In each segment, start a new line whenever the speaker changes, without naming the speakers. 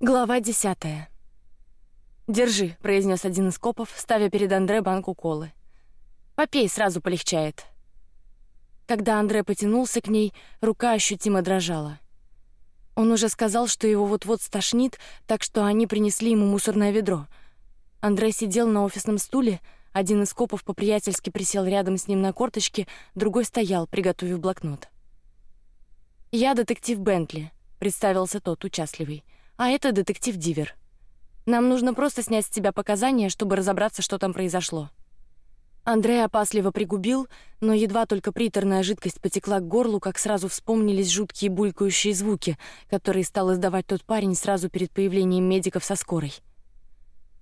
Глава десятая. Держи, произнес один из копов, ставя перед Андре банку колы. Попей, сразу полегчает. Когда Андре потянулся к ней, рука ощутимо дрожала. Он уже сказал, что его вот-вот стошнит, так что они принесли ему мусорное ведро. Андре сидел на офисном стуле, один из копов по-приятельски присел рядом с ним на корточке, другой стоял, приготовив блокнот. Я детектив Бентли, представился тот участливый а это детектив Дивер. Нам нужно просто снять с тебя показания, чтобы разобраться, что там произошло. Андрей опасливо пригубил, но едва только приторная жидкость потекла к горлу, как сразу вспомнились жуткие булькающие звуки, которые стал издавать тот парень сразу перед появлением медиков со скорой.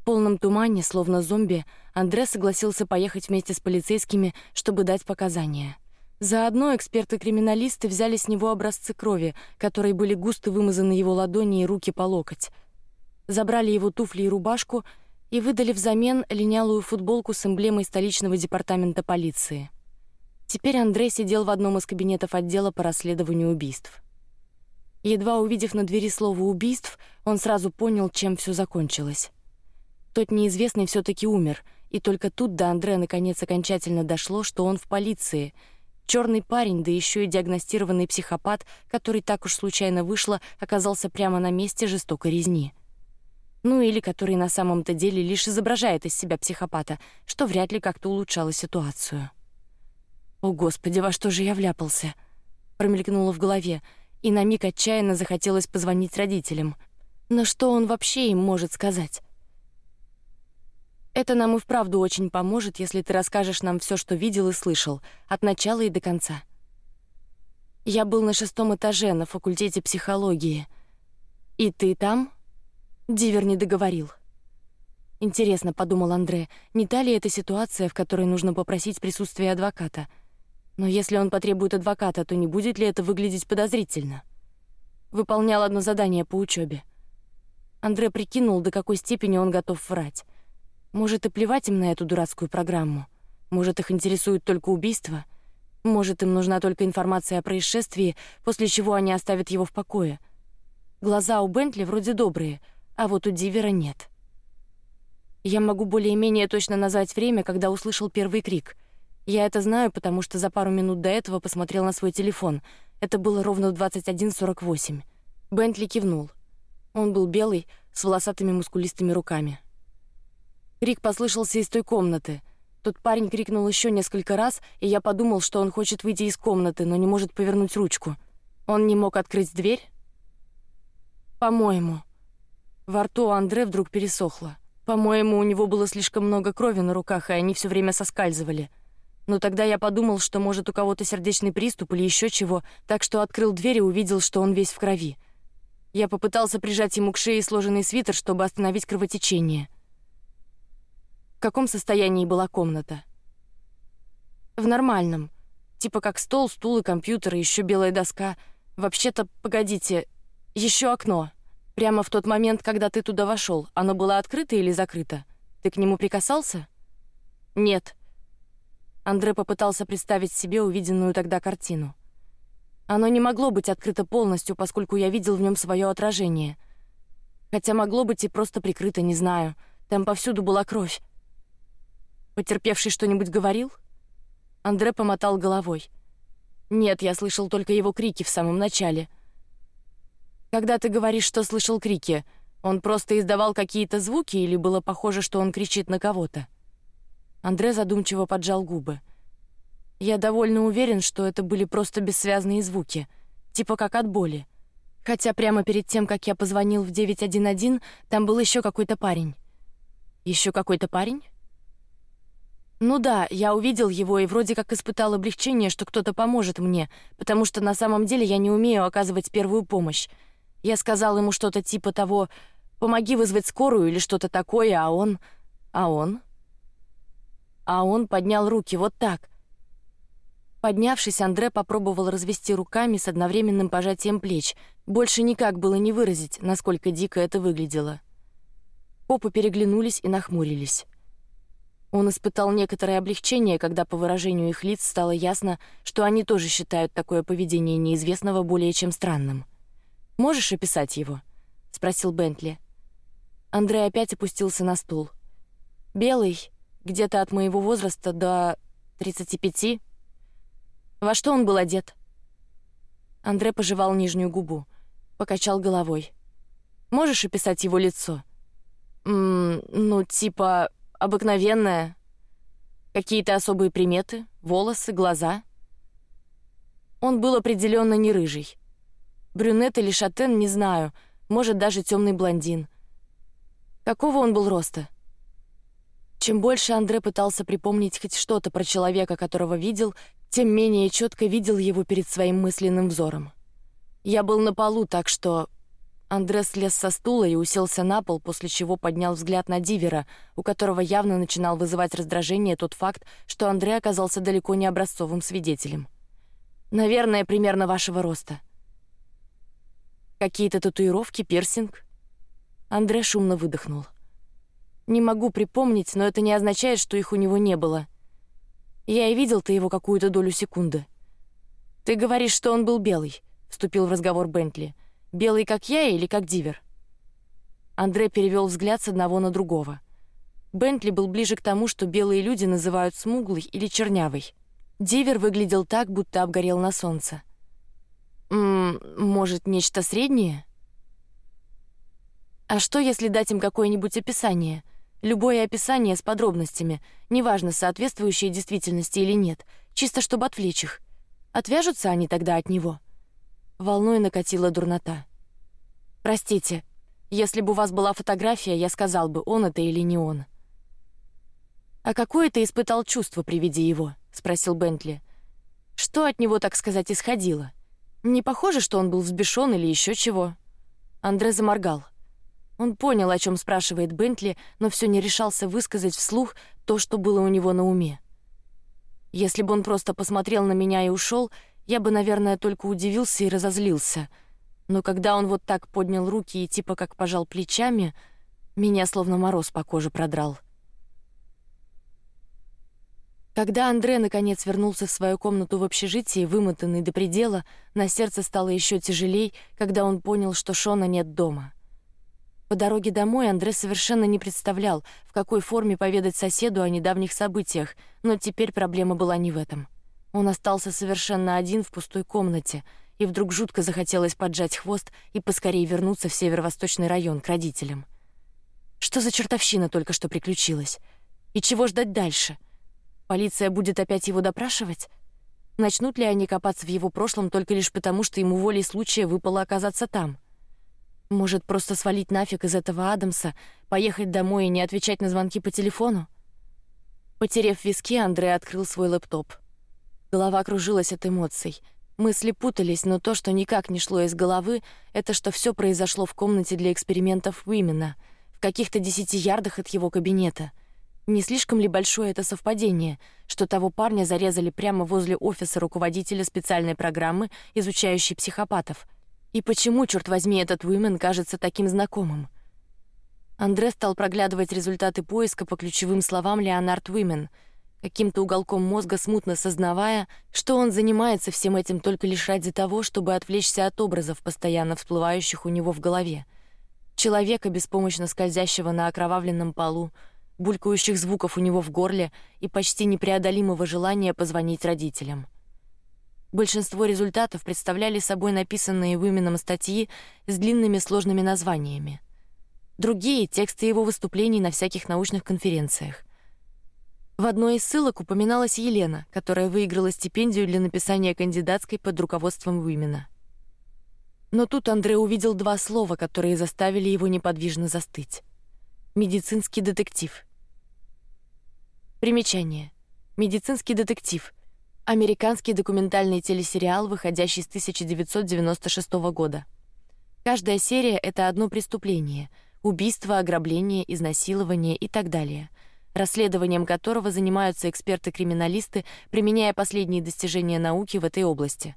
В полном тумане, словно зомби, Андрей согласился поехать вместе с полицейскими, чтобы дать показания. Заодно эксперты-криминалисты взяли с него образцы крови, которые были густо вымазаны его ладони и руки по локоть. Забрали его туфли и рубашку и выдали взамен линялую футболку с эмблемой столичного департамента полиции. Теперь Андрей сидел в одном из кабинетов отдела по расследованию убийств. Едва увидев на двери слово убийств, он сразу понял, чем все закончилось. Тот неизвестный все-таки умер, и только тут до Андрея наконец окончательно дошло, что он в полиции Черный парень, да еще и диагностированный психопат, который так уж случайно вышло, оказался прямо на месте жестокой резни. Ну или который на самом-то деле лишь изображает из себя психопата, что вряд ли как-то улучшало ситуацию. О господи, во что же я вляпался? Промелькнуло в голове, и на миг отчаянно захотелось позвонить родителям. Но что он вообще им может сказать? Это нам и вправду очень поможет, если ты расскажешь нам все, что видел и слышал, от начала и до конца. Я был на шестом этаже на факультете психологии. И ты там? Дивер не договорил. Интересно, подумал Андре, не та ли это ситуация, в которой нужно попросить присутствие адвоката? Но если он потребует адвоката, то не будет ли это выглядеть подозрительно? Выполнял одно задание по учебе. Андре прикинул, до какой степени он готов врать. Может и плевать им на эту дурацкую программу. Может их интересует только убийство. Может им нужна только информация о происшествии, после чего они оставят его в покое. Глаза у Бентли вроде добрые, а вот у Дивера нет. Я могу более-менее точно назвать время, когда услышал первый крик. Я это знаю, потому что за пару минут до этого посмотрел на свой телефон. Это было ровно в 21:48. Бентли кивнул. Он был белый, с волосатыми мускулистыми руками. Крик послышался из той комнаты. Тот парень крикнул еще несколько раз, и я подумал, что он хочет выйти из комнаты, но не может повернуть ручку. Он не мог открыть дверь. По-моему, во рту Андре вдруг пересохло. По-моему, у него было слишком много крови на руках, и они все время соскальзывали. Но тогда я подумал, что может у кого-то сердечный приступ или еще чего, так что открыл дверь и увидел, что он весь в крови. Я попытался прижать ему к шее сложенный свитер, чтобы остановить кровотечение каком состоянии была комната? В нормальном, типа как стол, стул и компьютер, и еще белая доска. Вообще-то, погодите, еще окно. Прямо в тот момент, когда ты туда вошел, оно было открыто или закрыто? Ты к нему прикасался? Нет. Андре попытался представить себе увиденную тогда картину. Оно не могло быть открыто полностью, поскольку я видел в нем свое отражение. Хотя могло быть и просто прикрыто, не знаю. Там повсюду была кровь. Потерпевший что-нибудь говорил? Андре помотал головой. Нет, я слышал только его крики в самом начале. Когда ты говоришь, что слышал крики, он просто издавал какие-то звуки или было похоже, что он кричит на кого-то? Андре задумчиво поджал губы. Я довольно уверен, что это были просто бессвязные звуки, типа как от боли. Хотя прямо перед тем, как я позвонил в 911, там был еще какой-то парень. Еще какой-то парень? Ну да, я увидел его и вроде как испытал облегчение, что кто-то поможет мне, потому что на самом деле я не умею оказывать первую помощь. Я сказал ему что-то типа того: "Помоги вызвать скорую" или что-то такое, а он, а он, а он поднял руки вот так. Поднявшись, Андре попробовал развести руками с одновременным пожатием плеч. Больше никак было не выразить, насколько дико это выглядело. Копы переглянулись и нахмурились. Он испытал некоторое облегчение, когда по выражению их лиц стало ясно, что они тоже считают такое поведение неизвестного более чем странным. Можешь описать его? спросил Бентли. Андрей опять опустился на стул. Белый, где-то от моего возраста до тридцати пяти. Во что он был одет? Андрей пожевал нижнюю губу, покачал головой. Можешь описать его лицо? -м, ну, типа обыкновенное. Какие-то особые приметы? Волосы, глаза? Он был определенно не рыжий. Брюнет или шатен, не знаю. Может, даже темный блондин. Какого он был роста? Чем больше Андре пытался припомнить хоть что-то про человека, которого видел, тем менее четко видел его перед своим мысленным взором. Я был на полу, так что Андре слез со стула и уселся на пол, после чего поднял взгляд на Дивера, у которого явно начинал вызывать раздражение тот факт, что Андре оказался далеко не образцовым свидетелем. Наверное, примерно вашего роста. Какие-то татуировки, пирсинг. Андре шумно выдохнул. Не могу припомнить, но это не означает, что их у него не было. Я и видел ты его какую-то долю секунды. Ты говоришь, что он был белый, вступил в разговор Бентли. Белый, как я, или как Дивер? Андрей перевел взгляд с одного на другого. Бентли был ближе к тому, что белые люди называют смуглый или чернявый. Дивер выглядел так, будто обгорел на солнце. М может, нечто среднее? А что, если дать им какое-нибудь описание? Любое описание с подробностями, неважно, соответствующее действительности или нет, чисто чтобы отвлечь их. Отвяжутся они тогда от него. Волной накатила дурнота. Простите, если бы у вас была фотография, я сказал бы, он это или не он. А какое ты испытал чувство при виде его? – спросил Бентли. Что от него, так сказать, исходило? Не похоже, что он был взбешен или еще чего. Андре заморгал. Он понял, о чем спрашивает Бентли, но все не решался высказать вслух то, что было у него на уме. Если бы он просто посмотрел на меня и ушел, я бы, наверное, только удивился и разозлился. Но когда он вот так поднял руки и типа как пожал плечами, меня словно мороз по коже продрал. Когда Андре наконец вернулся в свою комнату в общежитии, вымотанный до предела, на сердце стало еще тяжелей, когда он понял, что Шона нет дома. По дороге домой Андре совершенно не представлял, в какой форме поведать соседу о недавних событиях, но теперь проблема была не в этом. Он остался совершенно один в пустой комнате, и вдруг жутко захотелось поджать хвост и поскорее вернуться в северо-восточный район к родителям. Что за чертовщина только что приключилась? И чего ждать дальше? Полиция будет опять его допрашивать? Начнут ли они копаться в его прошлом только лишь потому, что ему волей случая выпало оказаться там? Может, просто свалить нафиг из этого Адамса, поехать домой и не отвечать на звонки по телефону? Потерев виски, Андрей открыл свой лэптоп. Голова кружилась от эмоций. Мысли путались, но то, что никак не шло из головы, это что все произошло в комнате для экспериментов Уимена, в каких-то десяти ярдах от его кабинета. Не слишком ли большое это совпадение, что того парня зарезали прямо возле офиса руководителя специальной программы, изучающей психопатов? И почему, черт возьми, этот Уимен кажется таким знакомым? Андре стал проглядывать результаты поиска по ключевым словам Леонард Уимен, каким-то уголком мозга смутно сознавая, что он занимается всем этим только лишь ради того, чтобы отвлечься от образов, постоянно всплывающих у него в голове, человека беспомощно скользящего на окровавленном полу, булькающих звуков у него в горле и почти непреодолимого желания позвонить родителям. Большинство результатов представляли собой написанные Уименом статьи с длинными сложными названиями. Другие — тексты его выступлений на всяких научных конференциях. В одной из ссылок упоминалась Елена, которая выиграла стипендию для написания кандидатской под руководством Уимена. Но тут Андрей увидел два слова, которые заставили его неподвижно застыть: медицинский детектив. Примечание: медицинский детектив Американский документальный телесериал, выходящий с 1996 года. Каждая серия — это одно преступление: убийство, ограбление, изнасилование и так далее, расследованием которого занимаются эксперты-криминалисты, применяя последние достижения науки в этой области.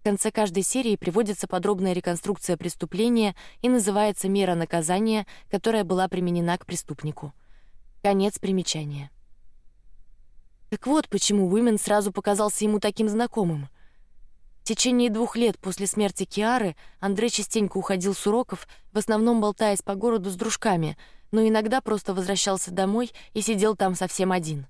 В конце каждой серии приводится подробная реконструкция преступления и называется мера наказания, которая была применена к преступнику. Конец примечания. Так вот, почему Уимен сразу показался ему таким знакомым. В течение двух лет после смерти Киары Андрей частенько уходил с уроков, в основном болтаясь по городу с дружками, но иногда просто возвращался домой и сидел там совсем один.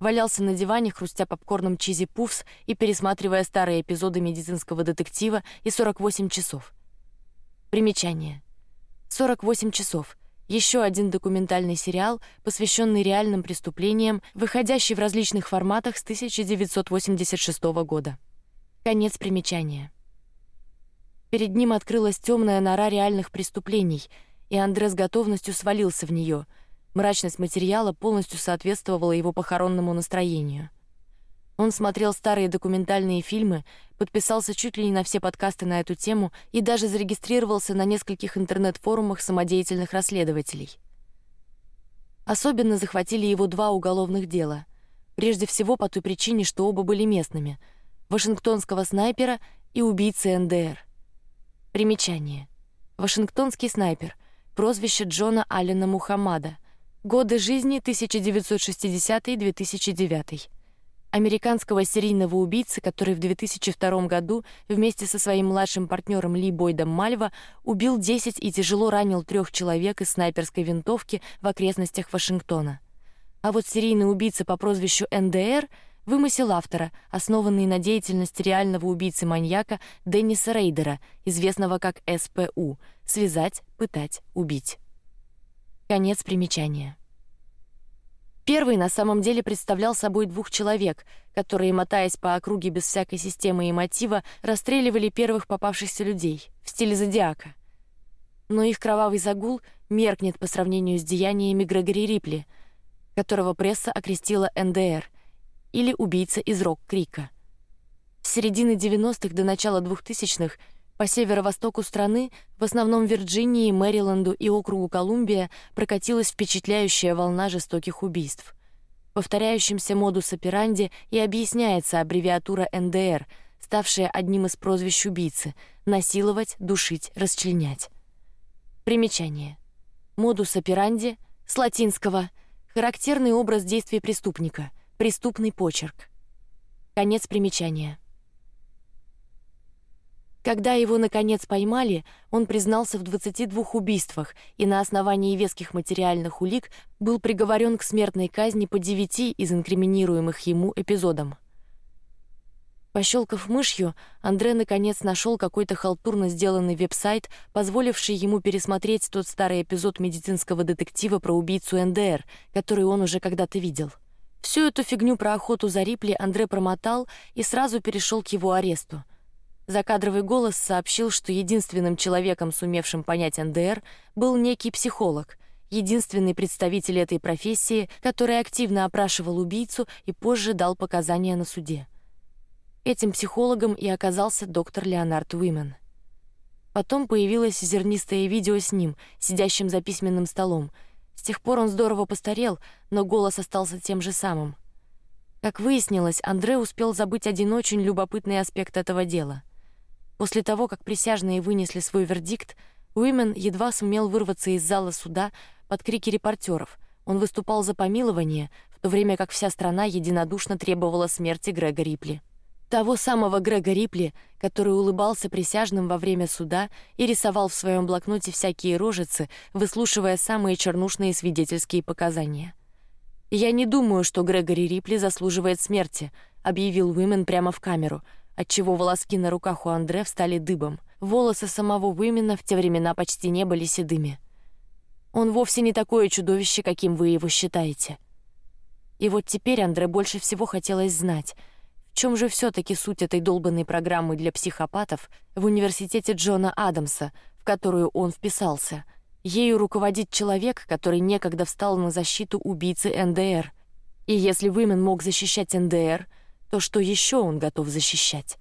Валялся на диване, хрустя попкорном чизи пуфс и пересматривая старые эпизоды медицинского детектива и 48 часов. Примечание: 48 часов. Еще один документальный сериал, посвященный реальным преступлениям, выходящий в различных форматах с 1986 года. Конец примечания. Перед ним открылась темная нора реальных преступлений, и Андре с готовностью свалился в нее. Мрачность материала полностью соответствовала его похоронному настроению. Он смотрел старые документальные фильмы, подписался чуть ли не на все подкасты на эту тему и даже зарегистрировался на нескольких интернет-форумах самодеятельных расследователей. Особенно захватили его два уголовных дела. Прежде всего по той причине, что оба были местными — Вашингтонского снайпера и убийцы НДР. Примечание: Вашингтонский снайпер, прозвище Джона Аллена Мухаммада. Годы жизни 1960-2009. Американского серийного убийцы, который в 2002 году вместе со своим младшим партнером Ли Бойдом Мальва убил 10 и тяжело ранил трех человек из снайперской винтовки в окрестностях Вашингтона. А вот серийный убийца по прозвищу НДР Вымысел автора, основанный на деятельности реального убийцы-маньяка Денниса Рейдера, известного как СПУ — связать, пытать, убить. Конец примечания. Первый на самом деле представлял собой двух человек, которые, мотаясь по округе без всякой системы и мотива, расстреливали первых попавшихся людей в стиле зодиака. Но их кровавый загул меркнет по сравнению с деяниями Грегори Рипли, которого пресса окрестила НДР — или убийца из Рок-Крика. С середины 90-х до начала 2000-х по северо-востоку страны, в основном Вирджинии, Мэриленду и округу Колумбия, прокатилась впечатляющая волна жестоких убийств. Повторяющимся модус операнди и объясняется аббревиатура НДР, ставшая одним из прозвищ убийцы: насиловать, душить, расчленять. Примечание: модус операнди с латинского характерный образ действий преступника, Преступный почерк. Конец примечания. Когда его наконец поймали, он признался в 22 убийствах и на основании веских материальных улик был приговорен к смертной казни по девяти из инкриминируемых ему эпизодам. Пощелкав мышью, Андре наконец нашел какой-то халтурно сделанный веб-сайт, позволивший ему пересмотреть тот старый эпизод медицинского детектива про убийцу НДР, который он уже когда-то видел. Всю эту фигню про охоту за Рипли Андре промотал и сразу перешел к его аресту. Закадровый голос сообщил, что единственным человеком, сумевшим понять НДР, был некий психолог, единственный представитель этой профессии, который активно опрашивал убийцу и позже дал показания на суде. Этим психологом и оказался доктор Леонард Уимен. Потом появилось зернистое видео с ним, сидящим за письменным столом, с тех пор он здорово постарел, но голос остался тем же самым. Как выяснилось, Андре успел забыть один очень любопытный аспект этого дела. После того, как присяжные вынесли свой вердикт, Уимен едва сумел вырваться из зала суда под крики репортеров. Он выступал за помилование, в то время как вся страна единодушно требовала смерти Грега Рипли того самого Грега Рипли, который улыбался присяжным во время суда и рисовал в своем блокноте всякие рожицы, выслушивая самые чернушные свидетельские показания. Я не думаю, что Грегори Рипли заслуживает смерти, объявил Уимен прямо в камеру, отчего волоски на руках у Андре встали дыбом. Волосы самого Уимена в те времена почти не были седыми. Он вовсе не такое чудовище, каким вы его считаете. И вот теперь Андре больше всего хотелось знать чем же все-таки суть этой долбанной программы для психопатов в университете Джона Адамса, в которую он вписался? Ею руководит человек, который некогда встал на защиту убийцы НДР. И если Вымен мог защищать НДР, то что еще он готов защищать?